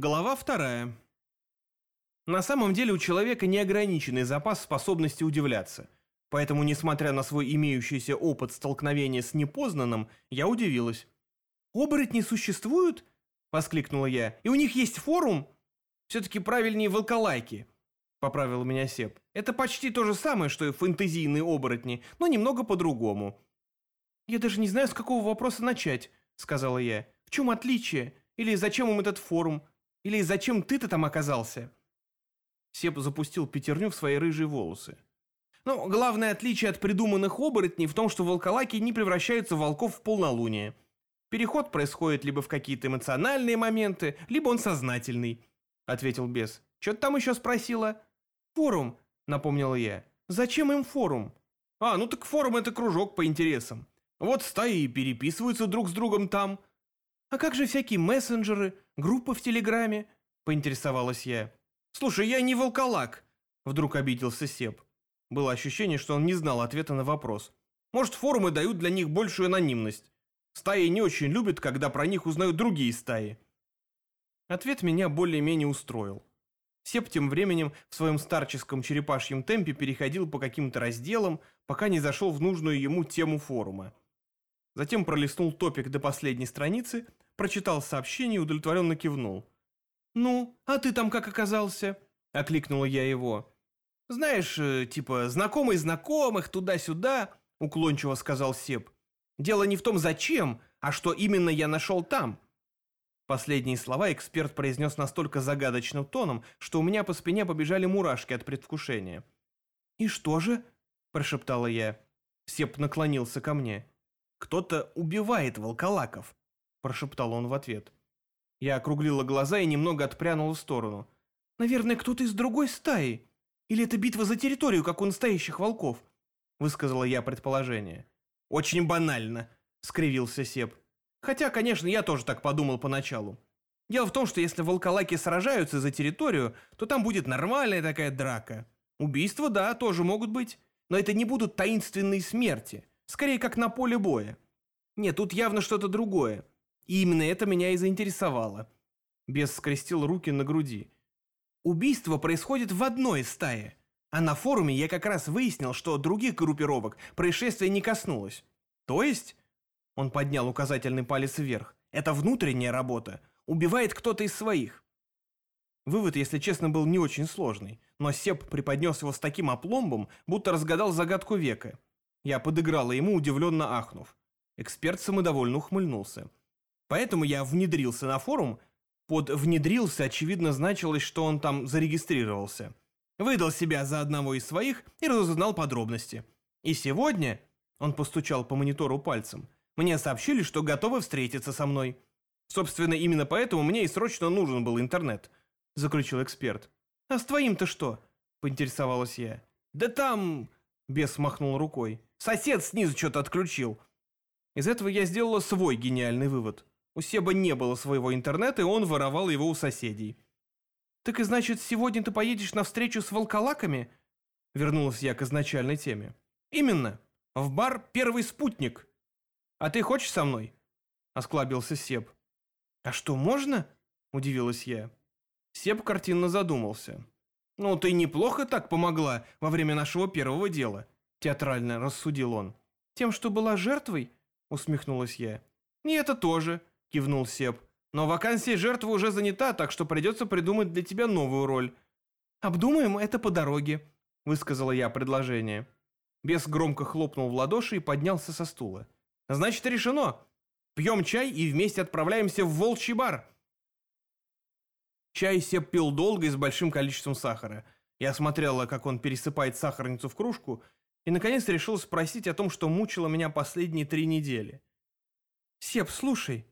Глава вторая. На самом деле у человека неограниченный запас способности удивляться. Поэтому, несмотря на свой имеющийся опыт столкновения с непознанным, я удивилась. «Оборотни существуют?» – воскликнула я. «И у них есть форум?» «Все-таки правильнее волколайки», – поправил меня Сеп. «Это почти то же самое, что и фэнтезийные оборотни, но немного по-другому». «Я даже не знаю, с какого вопроса начать», – сказала я. «В чем отличие? Или зачем им этот форум? Или зачем ты-то там оказался?» Сеп запустил пятерню в свои рыжие волосы. Ну, главное отличие от придуманных оборотней в том, что волколаки не превращаются в волков в полнолуние. Переход происходит либо в какие-то эмоциональные моменты, либо он сознательный, — ответил бес. Что ты там еще спросила? Форум, — напомнила я. Зачем им форум? А, ну так форум — это кружок по интересам. Вот стаи переписываются друг с другом там. А как же всякие мессенджеры, группы в Телеграме? — поинтересовалась я. Слушай, я не волколак, — вдруг обиделся Сеп. Было ощущение, что он не знал ответа на вопрос. Может, форумы дают для них большую анонимность. Стаи не очень любят, когда про них узнают другие стаи. Ответ меня более-менее устроил. Сеп тем временем в своем старческом черепашьем темпе переходил по каким-то разделам, пока не зашел в нужную ему тему форума. Затем пролистнул топик до последней страницы, прочитал сообщение и удовлетворенно кивнул. «Ну, а ты там как оказался?» – окликнула я его. «Знаешь, э, типа, знакомый знакомых, туда-сюда», — уклончиво сказал Сеп. «Дело не в том, зачем, а что именно я нашел там». Последние слова эксперт произнес настолько загадочным тоном, что у меня по спине побежали мурашки от предвкушения. «И что же?» – прошептала я. Сеп наклонился ко мне. «Кто-то убивает волколаков», – прошептал он в ответ. Я округлила глаза и немного отпрянула в сторону. «Наверное, кто-то из другой стаи», или это битва за территорию, как у настоящих волков?» Высказала я предположение. «Очень банально», — скривился Сеп. «Хотя, конечно, я тоже так подумал поначалу. Дело в том, что если волколаки сражаются за территорию, то там будет нормальная такая драка. Убийства, да, тоже могут быть, но это не будут таинственные смерти, скорее как на поле боя. Нет, тут явно что-то другое. И именно это меня и заинтересовало». Бес скрестил руки на груди. Убийство происходит в одной стае. А на форуме я как раз выяснил, что других группировок происшествие не коснулось. То есть, он поднял указательный палец вверх, это внутренняя работа, убивает кто-то из своих. Вывод, если честно, был не очень сложный, но Сеп преподнес его с таким опломбом, будто разгадал загадку века. Я подыграла ему, удивленно ахнув. Эксперт самодовольно ухмыльнулся. Поэтому я внедрился на форум под «внедрился» очевидно значилось, что он там зарегистрировался. Выдал себя за одного из своих и разузнал подробности. И сегодня, он постучал по монитору пальцем, мне сообщили, что готовы встретиться со мной. Собственно, именно поэтому мне и срочно нужен был интернет, заключил эксперт. А с твоим-то что? Поинтересовалась я. Да там... Бес махнул рукой. Сосед снизу что-то отключил. Из этого я сделала свой гениальный вывод. У Себа не было своего интернета, и он воровал его у соседей. «Так и значит, сегодня ты поедешь на встречу с волколаками?» Вернулась я к изначальной теме. «Именно. В бар «Первый спутник». А ты хочешь со мной?» Осклабился Себ. «А что, можно?» Удивилась я. Себ картинно задумался. «Ну, ты неплохо так помогла во время нашего первого дела», театрально рассудил он. «Тем, что была жертвой?» усмехнулась я. «И это тоже», — кивнул Сеп. «Но вакансия жертвы уже занята, так что придется придумать для тебя новую роль». «Обдумаем это по дороге», — высказала я предложение. Бес громко хлопнул в ладоши и поднялся со стула. «Значит, решено. Пьем чай и вместе отправляемся в волчий бар». Чай Сеп пил долго и с большим количеством сахара. Я смотрела, как он пересыпает сахарницу в кружку, и, наконец, решил спросить о том, что мучило меня последние три недели. «Сеп, слушай»,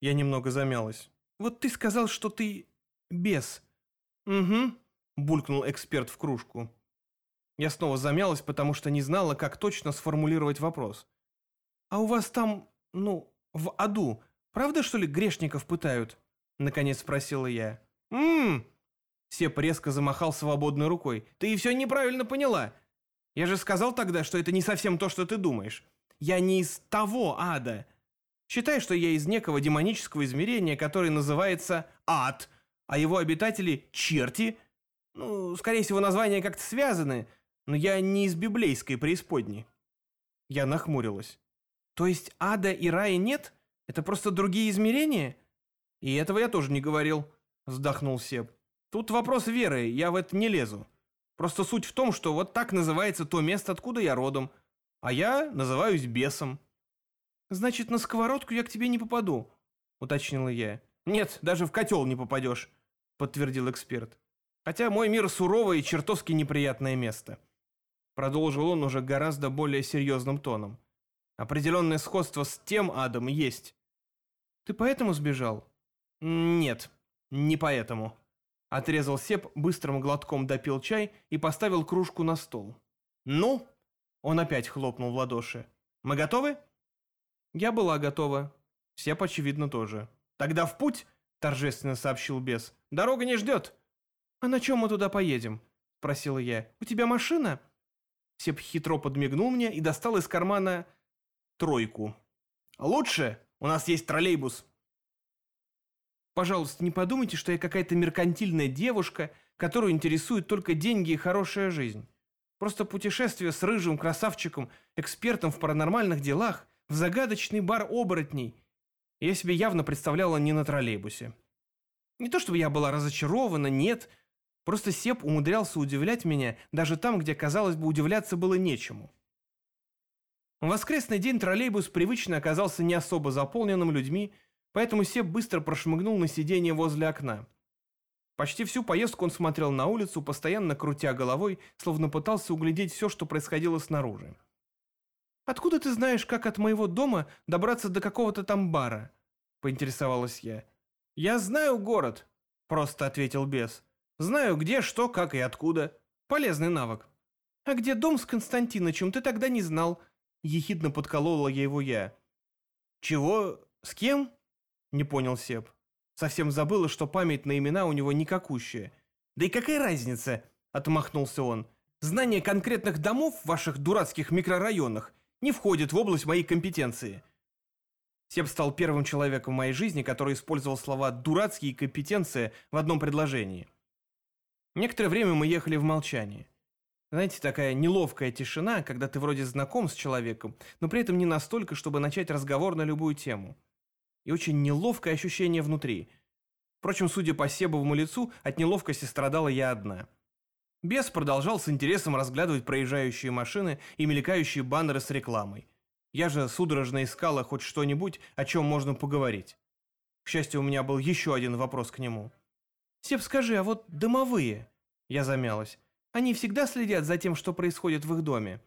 я немного замялась. «Вот ты сказал, что ты... бес». «Угу», — булькнул эксперт в кружку. Я снова замялась, потому что не знала, как точно сформулировать вопрос. «А у вас там, ну, в аду, правда, что ли, грешников пытают?» Наконец спросила я. «Ммм!» Сеп резко замахал свободной рукой. «Ты все неправильно поняла. Я же сказал тогда, что это не совсем то, что ты думаешь. Я не из того ада. Считай, что я из некого демонического измерения, который называется ад. а его обитатели — черти. Ну, скорее всего, названия как-то связаны, но я не из библейской преисподней. Я нахмурилась. То есть ада и рая нет? Это просто другие измерения? И этого я тоже не говорил, вздохнул Себ. Тут вопрос веры, я в это не лезу. Просто суть в том, что вот так называется то место, откуда я родом, а я называюсь бесом. Значит, на сковородку я к тебе не попаду, уточнила я. Нет, даже в котел не попадешь, подтвердил эксперт. Хотя мой мир суровое и чертовски неприятное место. Продолжил он уже гораздо более серьезным тоном. Определенное сходство с тем адом есть. Ты поэтому сбежал? Нет, не поэтому. Отрезал Сеп, быстрым глотком допил чай и поставил кружку на стол. «Ну?» Он опять хлопнул в ладоши. «Мы готовы?» Я была готова. Сеп, очевидно, тоже. «Тогда в путь!» – торжественно сообщил бес. «Дорога не ждет!» «А на чем мы туда поедем?» – спросила я. «У тебя машина?» Сеп хитро подмигнул мне и достал из кармана тройку. «Лучше! У нас есть троллейбус!» Пожалуйста, не подумайте, что я какая-то меркантильная девушка, которую интересуют только деньги и хорошая жизнь. Просто путешествие с рыжим красавчиком, экспертом в паранормальных делах, в загадочный бар оборотней. Я себе явно представляла не на троллейбусе. Не то чтобы я была разочарована, нет. Просто Сеп умудрялся удивлять меня даже там, где, казалось бы, удивляться было нечему. В воскресный день троллейбус привычно оказался не особо заполненным людьми, поэтому Сеп быстро прошмыгнул на сиденье возле окна. Почти всю поездку он смотрел на улицу, постоянно крутя головой, словно пытался углядеть все, что происходило снаружи. «Откуда ты знаешь, как от моего дома добраться до какого-то там бара?» – поинтересовалась я. «Я знаю город», – просто ответил бес. «Знаю, где, что, как и откуда. Полезный навык». «А где дом с Константинычем, ты тогда не знал?» – ехидно подколола его я. «Чего? С кем?» Не понял Сеп. Совсем забыла, что память на имена у него никакущая. Да и какая разница? Отмахнулся он. Знание конкретных домов в ваших дурацких микрорайонах не входит в область моей компетенции. Сеп стал первым человеком в моей жизни, который использовал слова «дурацкие» и «компетенция» в одном предложении. Некоторое время мы ехали в молчании. Знаете, такая неловкая тишина, когда ты вроде знаком с человеком, но при этом не настолько, чтобы начать разговор на любую тему и очень неловкое ощущение внутри. Впрочем, судя по Себовому лицу, от неловкости страдала я одна. Бес продолжал с интересом разглядывать проезжающие машины и мелькающие баннеры с рекламой. Я же судорожно искала хоть что-нибудь, о чем можно поговорить. К счастью, у меня был еще один вопрос к нему. «Себ, скажи, а вот домовые?» Я замялась. «Они всегда следят за тем, что происходит в их доме?»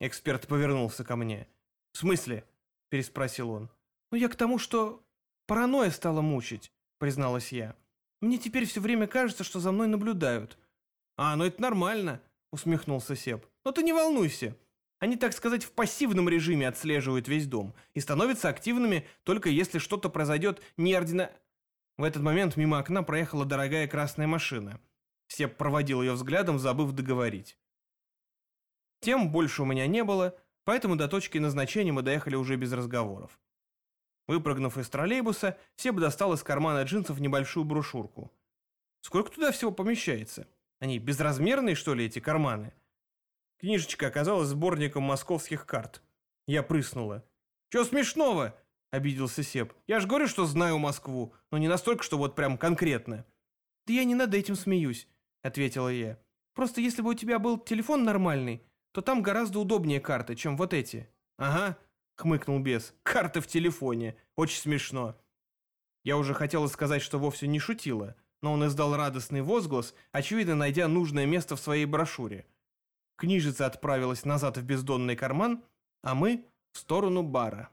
Эксперт повернулся ко мне. «В смысле?» – переспросил он. «Ну я к тому, что паранойя стала мучить», — призналась я. «Мне теперь все время кажется, что за мной наблюдают». «А, ну это нормально», — усмехнулся Сеп. «Но ты не волнуйся. Они, так сказать, в пассивном режиме отслеживают весь дом и становятся активными только если что-то произойдет неордина...» В этот момент мимо окна проехала дорогая красная машина. Сеп проводил ее взглядом, забыв договорить. Тем больше у меня не было, поэтому до точки назначения мы доехали уже без разговоров. Выпрыгнув из троллейбуса, Себ достал из кармана джинсов небольшую брошюрку. Сколько туда всего помещается? Они безразмерные, что ли, эти карманы? Книжечка оказалась сборником московских карт. Я прыснула. «Чё смешного?» — обиделся Себ. «Я ж говорю, что знаю Москву, но не настолько, что вот прям конкретно». «Да я не над этим смеюсь», — ответила я. «Просто если бы у тебя был телефон нормальный, то там гораздо удобнее карты, чем вот эти». «Ага», хмыкнул бес. «Карта в телефоне. Очень смешно». Я уже хотела сказать, что вовсе не шутила, но он издал радостный возглас, очевидно, найдя нужное место в своей брошюре. Книжица отправилась назад в бездонный карман, а мы — в сторону бара.